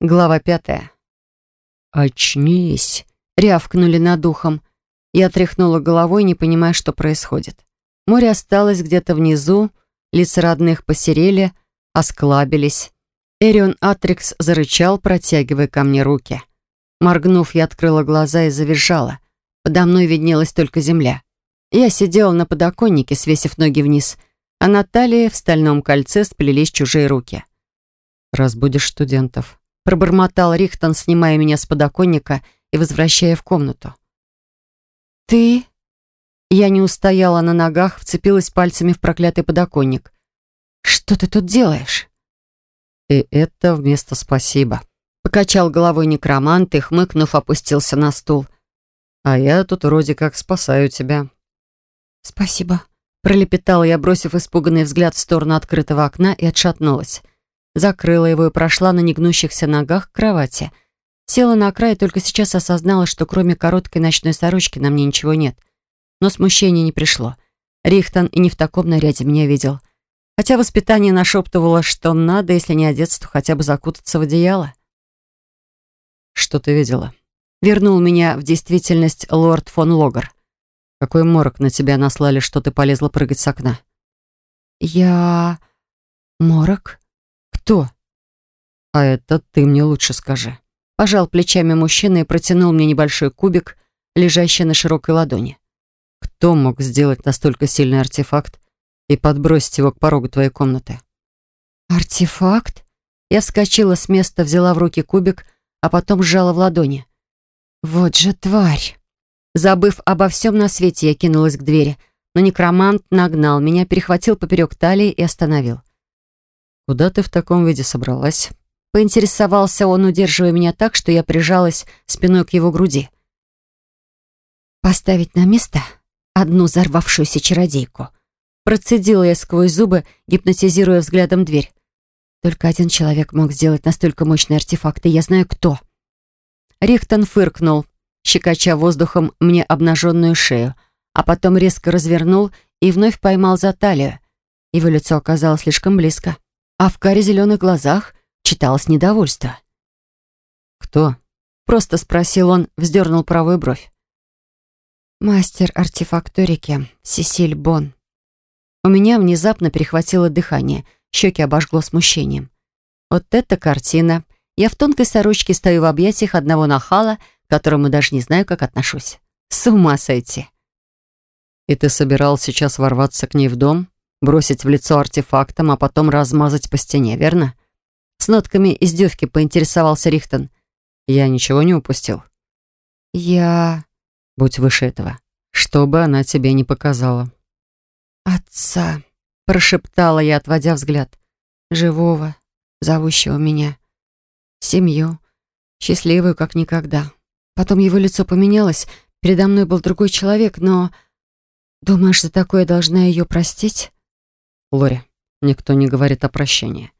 Глава пятая. «Очнись!» — рявкнули над ухом. Я тряхнула головой, не понимая, что происходит. Море осталось где-то внизу, лица родных посерели, осклабились. Эрион Атрикс зарычал, протягивая ко мне руки. Моргнув, я открыла глаза и завизжала. Подо мной виднелась только земля. Я сидела на подоконнике, свесив ноги вниз, а на талии в стальном кольце сплелись чужие руки. «Разбудишь студентов», — пробормотал Рихтон, снимая меня с подоконника и возвращая в комнату. «Ты?» Я не устояла на ногах, вцепилась пальцами в проклятый подоконник. «Что ты тут делаешь?» «И это вместо спасибо», — покачал головой некромант и, хмыкнув, опустился на стул. «А я тут вроде как спасаю тебя». «Спасибо», — пролепетала я, бросив испуганный взгляд в сторону открытого окна и отшатнулась закрыла его и прошла на негнущихся ногах к кровати. Села на край и только сейчас осознала, что кроме короткой ночной сорочки на мне ничего нет. Но смущение не пришло. Рихтон и не в таком наряде меня видел. Хотя воспитание нашептывало, что надо, если не одеться, то хотя бы закутаться в одеяло. «Что ты видела?» Вернул меня в действительность лорд фон Логер. «Какой морок на тебя наслали, что ты полезла прыгать с окна?» «Я... морок?» «Кто?» «А это ты мне лучше скажи». Пожал плечами мужчина и протянул мне небольшой кубик, лежащий на широкой ладони. «Кто мог сделать настолько сильный артефакт и подбросить его к порогу твоей комнаты?» «Артефакт?» Я вскочила с места, взяла в руки кубик, а потом сжала в ладони. «Вот же тварь!» Забыв обо всем на свете, я кинулась к двери, но некромант нагнал меня, перехватил поперек талии и остановил. «Куда ты в таком виде собралась?» Поинтересовался он, удерживая меня так, что я прижалась спиной к его груди. «Поставить на место одну взорвавшуюся чародейку». Процедила я сквозь зубы, гипнотизируя взглядом дверь. Только один человек мог сделать настолько мощный артефакт, и я знаю, кто. Рихтон фыркнул, щекоча воздухом мне обнаженную шею, а потом резко развернул и вновь поймал за талию. Его лицо оказалось слишком близко а в каре зеленых глазах читалось недовольство. «Кто?» — просто спросил он, вздернул правую бровь. «Мастер артефакторики Сесиль Бон». У меня внезапно перехватило дыхание, щеки обожгло смущением. Вот эта картина. Я в тонкой сорочке стою в объятиях одного нахала, к которому даже не знаю, как отношусь. С ума сойти. «И ты собирал сейчас ворваться к ней в дом?» Бросить в лицо артефактом, а потом размазать по стене, верно? С нотками издевки поинтересовался Рихтон. Я ничего не упустил. Я... Будь выше этого. Что бы она тебе не показала. Отца, прошептала я, отводя взгляд. Живого, зовущего меня. Семью, счастливую, как никогда. Потом его лицо поменялось, передо мной был другой человек, но... Думаешь, за такое должна ее простить? Лори, никто не говорит о прощении.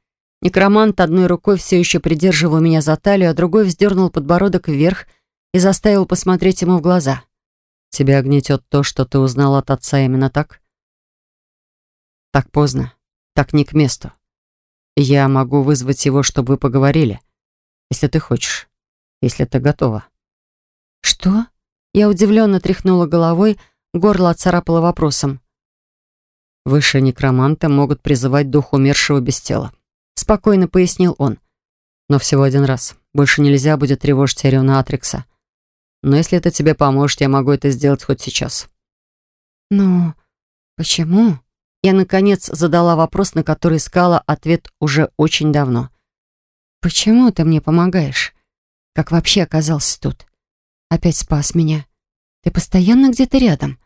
Некромант одной рукой все еще придерживал меня за талию, а другой вздернул подбородок вверх и заставил посмотреть ему в глаза. «Тебя гнетет то, что ты узнал от отца именно так?» «Так поздно, так не к месту. Я могу вызвать его, чтобы вы поговорили, если ты хочешь, если ты готова». «Что?» Я удивленно тряхнула головой, горло отцарапало вопросом. Высшие некроманты могут призывать дух умершего без тела. Спокойно пояснил он. Но всего один раз. Больше нельзя будет тревожить Эриона Атрикса. Но если это тебе поможет, я могу это сделать хоть сейчас. Но почему? Я, наконец, задала вопрос, на который искала ответ уже очень давно. Почему ты мне помогаешь? Как вообще оказался тут? Опять спас меня. Ты постоянно где-то рядом.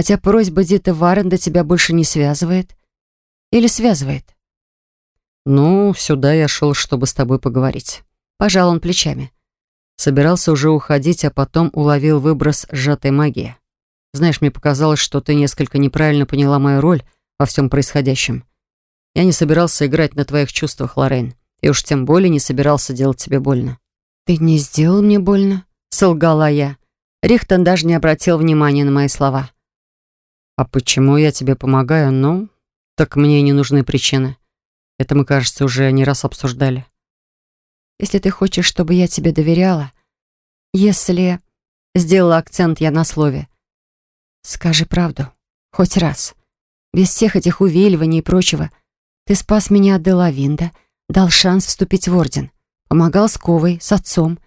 Хотя просьба Диты Варенда тебя больше не связывает. Или связывает? Ну, сюда я шел, чтобы с тобой поговорить. Пожал он плечами. Собирался уже уходить, а потом уловил выброс сжатой магии. Знаешь, мне показалось, что ты несколько неправильно поняла мою роль во всем происходящем. Я не собирался играть на твоих чувствах, Лоррейн, и уж тем более не собирался делать тебе больно. «Ты не сделал мне больно?» — солгала я. Рихтон даже не обратил внимания на мои слова. «А почему я тебе помогаю? Ну, так мне не нужны причины. Это мы, кажется, уже не раз обсуждали». если ты хочешь, чтобы я тебе доверяла, если...» Сделала акцент я на слове. «Скажи правду. Хоть раз. Без всех этих увиливаний и прочего. Ты спас меня от Делавинда, дал шанс вступить в Орден, помогал с Ковой, с отцом.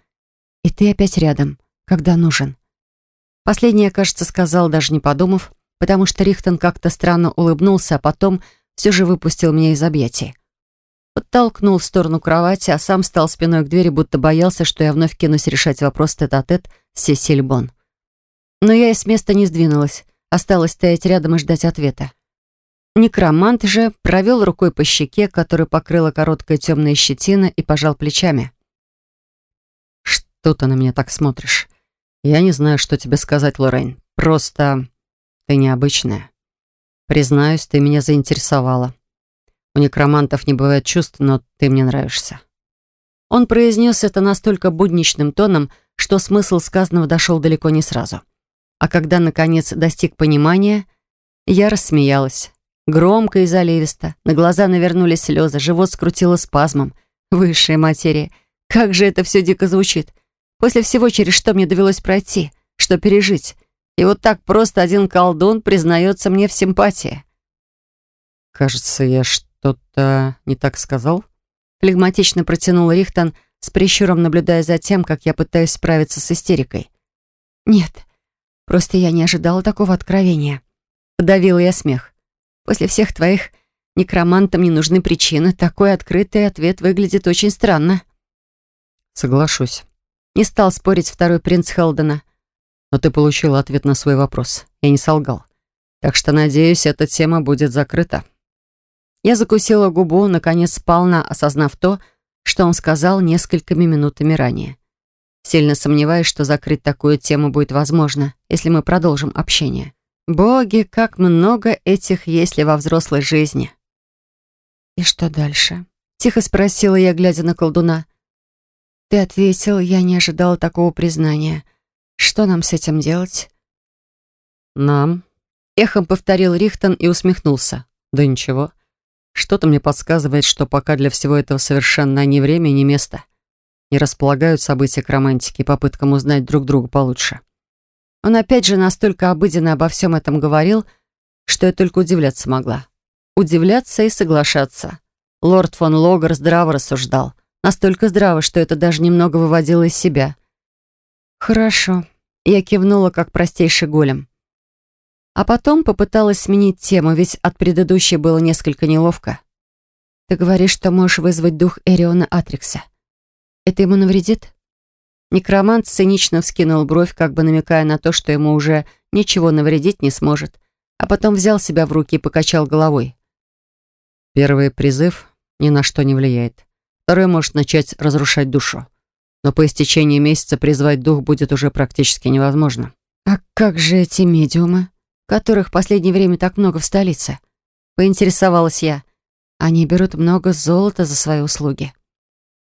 И ты опять рядом, когда нужен». Последнее, кажется, сказал, даже не подумав, потому что Рихтон как-то странно улыбнулся, а потом все же выпустил меня из объятий. Подтолкнул в сторону кровати, а сам стал спиной к двери, будто боялся, что я вновь кинусь решать вопрос тет-а-тет -тет с Сесиль. Но я и с места не сдвинулась, осталась стоять рядом и ждать ответа. Некромант же провел рукой по щеке, которую покрыла короткая темная щетина, и пожал плечами. «Что ты на меня так смотришь? Я не знаю, что тебе сказать, Лоррейн. Просто ты необычная. Признаюсь, ты меня заинтересовала. У некромантов не бывает чувств, но ты мне нравишься». Он произнес это настолько будничным тоном, что смысл сказанного дошел далеко не сразу. А когда, наконец, достиг понимания, я рассмеялась. Громко и заливисто. На глаза навернулись слезы, живот скрутило спазмом. Высшая материя. Как же это все дико звучит. После всего, через что мне довелось пройти, что пережить. И вот так просто один колдун признается мне в симпатии. «Кажется, я что «Что-то не так сказал?» Флегматично протянул Рихтон, с прищуром наблюдая за тем, как я пытаюсь справиться с истерикой. «Нет, просто я не ожидала такого откровения». Подавила я смех. «После всех твоих некромантам не нужны причины. Такой открытый ответ выглядит очень странно». «Соглашусь». Не стал спорить второй принц Хелдена. «Но ты получила ответ на свой вопрос. Я не солгал. Так что, надеюсь, эта тема будет закрыта». Я закусила губу, наконец сполна осознав то, что он сказал несколькими минутами ранее. Сильно сомневаюсь, что закрыть такую тему будет возможно, если мы продолжим общение. Боги, как много этих есть ли во взрослой жизни. «И что дальше?» — тихо спросила я, глядя на колдуна. «Ты ответил, я не ожидала такого признания. Что нам с этим делать?» «Нам?» — эхом повторил Рихтон и усмехнулся. «Да ничего. Что-то мне подсказывает, что пока для всего этого совершенно ни время, ни место. Не располагают события к романтике и попыткам узнать друг друга получше. Он опять же настолько обыденно обо всем этом говорил, что я только удивляться могла. Удивляться и соглашаться. Лорд фон Логер здраво рассуждал. Настолько здраво, что это даже немного выводило из себя. «Хорошо». Я кивнула, как простейший голем. А потом попыталась сменить тему, ведь от предыдущей было несколько неловко. «Ты говоришь, что можешь вызвать дух Эриона Атрикса. Это ему навредит?» Некромант цинично вскинул бровь, как бы намекая на то, что ему уже ничего навредить не сможет, а потом взял себя в руки и покачал головой. «Первый призыв ни на что не влияет. Второй может начать разрушать душу. Но по истечении месяца призвать дух будет уже практически невозможно». «А как же эти медиумы?» которых в последнее время так много в столице?» Поинтересовалась я. «Они берут много золота за свои услуги».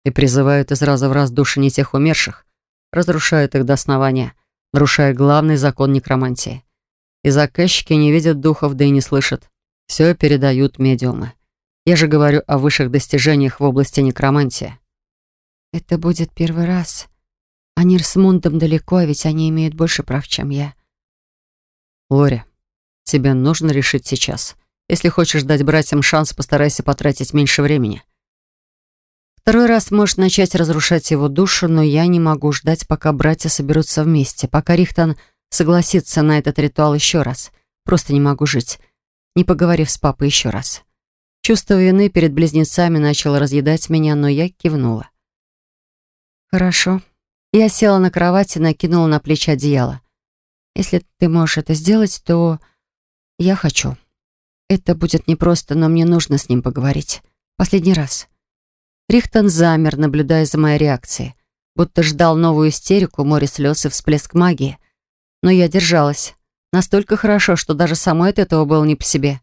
«И призывают из раза в раз души не тех умерших, разрушают их до основания, нарушая главный закон некромантии. И заказчики не видят духов, да и не слышат. Все передают медиумы. Я же говорю о высших достижениях в области некромантии». «Это будет первый раз. Они с Мундом далеко, а ведь они имеют больше прав, чем я». Лори, тебе нужно решить сейчас. Если хочешь дать братьям шанс, постарайся потратить меньше времени. Второй раз может начать разрушать его душу, но я не могу ждать, пока братья соберутся вместе, пока Рихтон согласится на этот ритуал еще раз. Просто не могу жить, не поговорив с папой еще раз. Чувство вины перед близнецами начало разъедать меня, но я кивнула. «Хорошо». Я села на кровать и накинула на плечи одеяло. Если ты можешь это сделать, то я хочу. Это будет непросто, но мне нужно с ним поговорить. Последний раз. Рихтон замер, наблюдая за моей реакцией. Будто ждал новую истерику, море слез и всплеск магии. Но я держалась. Настолько хорошо, что даже самой от этого было не по себе.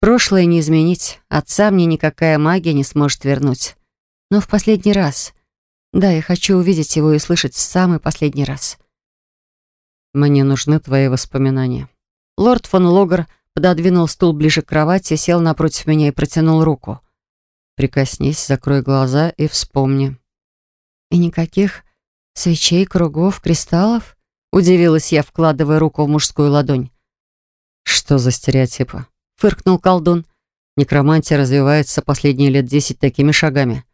Прошлое не изменить. Отца мне никакая магия не сможет вернуть. Но в последний раз. Да, я хочу увидеть его и слышать в самый последний раз. Мне нужны твои воспоминания. Лорд фон Логер пододвинул стул ближе к кровати, сел напротив меня и протянул руку. Прикоснись, закрой глаза и вспомни. И никаких свечей, кругов, кристаллов? Удивилась я, вкладывая руку в мужскую ладонь. Что за стереотипы? Фыркнул колдун. Некромантия развивается последние лет десять такими шагами,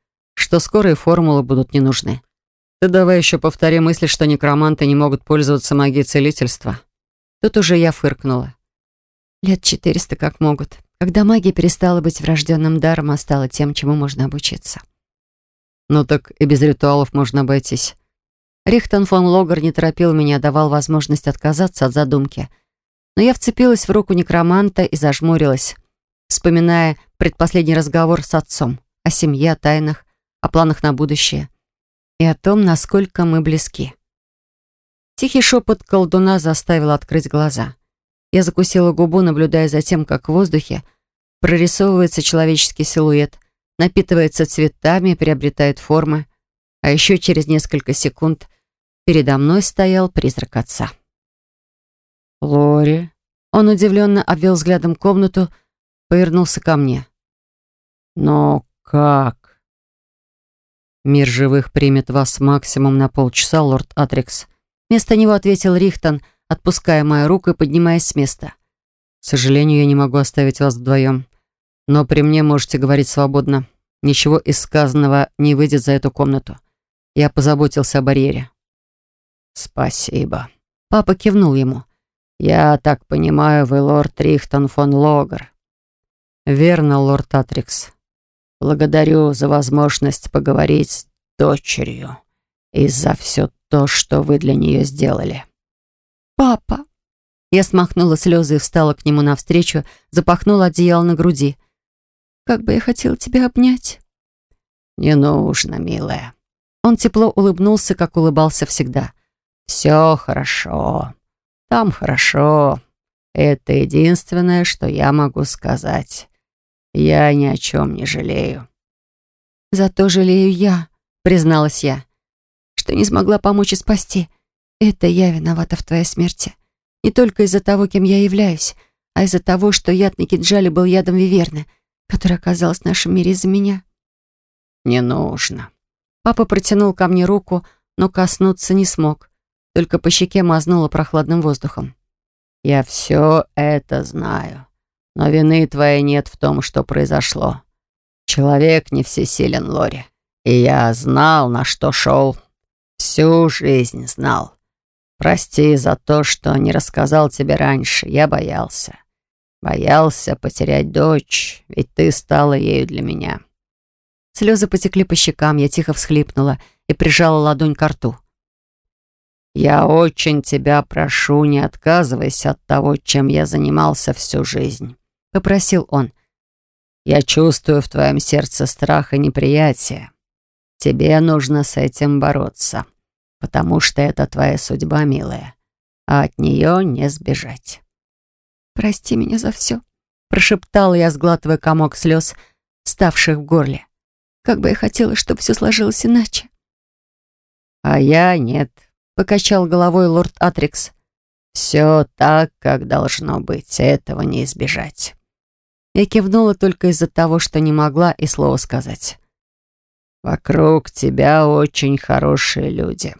что скоро и формулы будут не нужны. Ты давай еще повтори мысли, что некроманты не могут пользоваться магией целительства. Тут уже я фыркнула. Лет четыреста как могут, когда магия перестала быть врожденным даром, а стала тем, чему можно обучиться. Ну так и без ритуалов можно обойтись. Рихтон фон Логер не торопил меня, давал возможность отказаться от задумки. Но я вцепилась в руку некроманта и зажмурилась, вспоминая предпоследний разговор с отцом о семье, о тайнах, о планах на будущее и о том, насколько мы близки. Тихий шепот колдуна заставил открыть глаза. Я закусила губу, наблюдая за тем, как в воздухе прорисовывается человеческий силуэт, напитывается цветами, приобретает формы, а еще через несколько секунд передо мной стоял призрак отца. «Лори?» Он удивленно обвел взглядом комнату, повернулся ко мне. «Но как?» «Мир живых примет вас максимум на полчаса, лорд Атрикс», Вместо него ответил Рихтон, отпуская мою руку и поднимаясь с места. «К сожалению, я не могу оставить вас вдвоем. Но при мне можете говорить свободно. Ничего из сказанного не выйдет за эту комнату. Я позаботился о барьере». «Спасибо». Папа кивнул ему. «Я так понимаю, вы лорд Рихтон фон Логер». «Верно, лорд Атрикс. Благодарю за возможность поговорить с дочерью и за все то, что вы для нее сделали». «Папа!» Я смахнула слезы и встала к нему навстречу, запахнула одеяло на груди. «Как бы я хотела тебя обнять!» «Не нужно, милая». Он тепло улыбнулся, как улыбался всегда. «Все хорошо. Там хорошо. Это единственное, что я могу сказать. Я ни о чем не жалею». «Зато жалею я», — призналась я что не смогла помочь и спасти. Это я виновата в твоей смерти. Не только из-за того, кем я являюсь, а из-за того, что яд на Киджале был ядом Виверны, который оказалась в нашем мире из-за меня. «Не нужно». Папа протянул ко мне руку, но коснуться не смог. Только по щеке мазнуло прохладным воздухом. «Я все это знаю, но вины твоей нет в том, что произошло. Человек не всесилен, Лори, и я знал, на что шел, Всю жизнь знал. Прости за то, что не рассказал тебе раньше. Я боялся. Боялся потерять дочь, ведь ты стала ею для меня. Слезы потекли по щекам, я тихо всхлипнула и прижала ладонь к рту. «Я очень тебя прошу, не отказывайся от того, чем я занимался всю жизнь», — попросил он. «Я чувствую в твоем сердце страх и неприятие. Тебе нужно с этим бороться потому что это твоя судьба, милая, а от нее не сбежать. «Прости меня за все», — прошептала я, сглатывая комок слез, ставших в горле. «Как бы я хотела, чтобы все сложилось иначе». «А я нет», — покачал головой лорд Атрикс. «Все так, как должно быть, этого не избежать». Я кивнула только из-за того, что не могла и слова сказать. «Вокруг тебя очень хорошие люди»,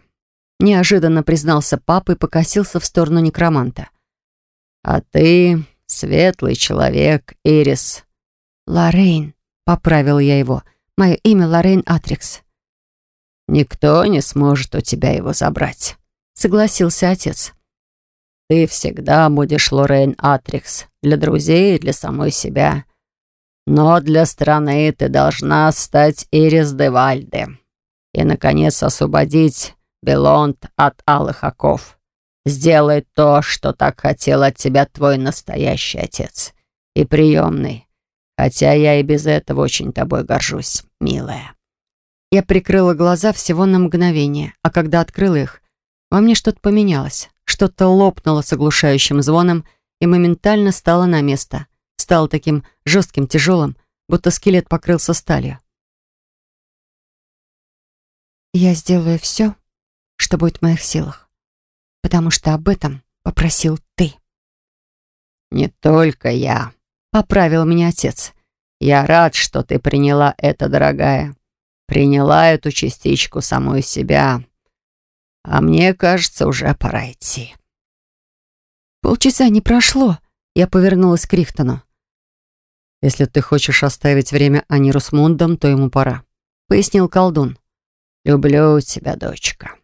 Неожиданно признался папа и покосился в сторону некроманта. «А ты светлый человек, Ирис». «Лоррейн», — поправил я его. «Мое имя Лоррейн Атрикс». «Никто не сможет у тебя его забрать», — согласился отец. «Ты всегда будешь Лоррейн Атрикс для друзей и для самой себя. Но для страны ты должна стать Ирис де Вальде и, наконец, освободить Белонд от алых оков. Сделай то, что так хотел от тебя твой настоящий отец и приемный. Хотя я и без этого очень тобой горжусь, милая». Я прикрыла глаза всего на мгновение, а когда открыла их, во мне что-то поменялось. Что-то лопнуло с оглушающим звоном и моментально стало на место. Стало таким жестким, тяжелым, будто скелет покрылся сталью. «Я сделаю все, что будет в моих силах, потому что об этом попросил ты». «Не только я», — поправил меня отец. «Я рад, что ты приняла это, дорогая. приняла эту частичку самой себя. А мне кажется, уже пора идти. Полчаса не прошло. Я повернулась к Рихтону. «Если ты хочешь оставить время Аниру с Мундом, то ему пора», — пояснил колдун. «Люблю тебя, дочка».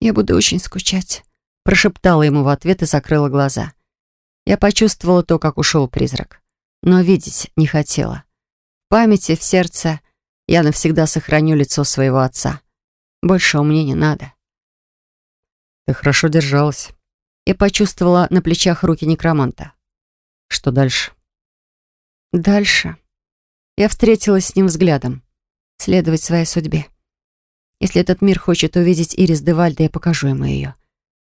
«Я буду очень скучать», — прошептала ему в ответ и закрыла глаза. Я почувствовала то, как ушел призрак, но видеть не хотела. В памяти, в сердце я навсегда сохраню лицо своего отца. Больше у мне не надо. Ты хорошо держалась. Я почувствовала на плечах руки некроманта. Что дальше? Дальше. Я встретилась с ним взглядом. Следовать своей судьбе. Если этот мир хочет увидеть Ирис Девальда, я покажу ему ее.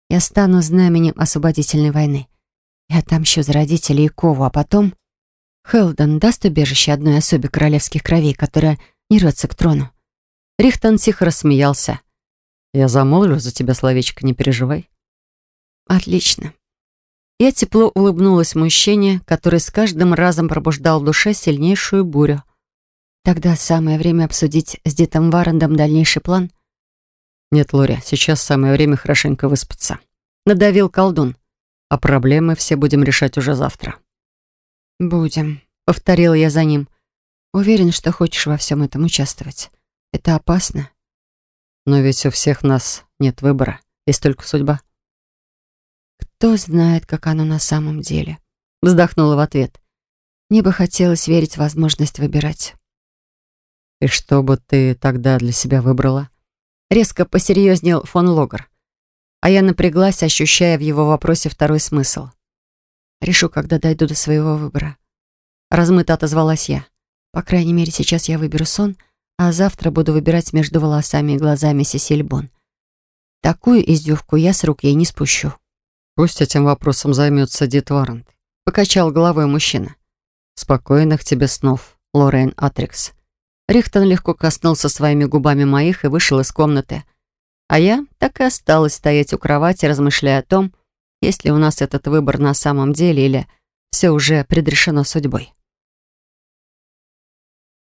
Я стану знаменем освободительной войны. Я отомщу за родителей и Кову, а потом... Хелден даст убежище одной особе королевских кровей, которая не рвется к трону. Рихтон тихо рассмеялся. «Я замолвлю за тебя словечко, не переживай». «Отлично». Я тепло улыбнулась мужчине, который с каждым разом пробуждал в душе сильнейшую бурю. Тогда самое время обсудить с Дитом Варендом дальнейший план. «Нет, Лори, сейчас самое время хорошенько выспаться», — надавил колдун. «А проблемы все будем решать уже завтра». «Будем», — повторила я за ним. «Уверен, что хочешь во всем этом участвовать. Это опасно». «Но ведь у всех нас нет выбора, есть только судьба». «Кто знает, как оно на самом деле?» Вздохнула в ответ. «Мне бы хотелось верить в возможность выбирать». «И что бы ты тогда для себя выбрала?» Резко посерьезнел фон Логер. А я напряглась, ощущая в его вопросе второй смысл. «Решу, когда дойду до своего выбора». Размыто отозвалась я. По крайней мере, сейчас я выберу сон, а завтра буду выбирать между волосами и глазами Сесиль. Такую издевку я с рук ей не спущу. «Пусть этим вопросом займется Дит Варрант», — покачал головой мужчина. «Спокойных тебе снов, Лорен Атрикс». Рихтон легко коснулся своими губами моих и вышел из комнаты. А я так и осталась стоять у кровати, размышляя о том, есть ли у нас этот выбор на самом деле или все уже предрешено судьбой.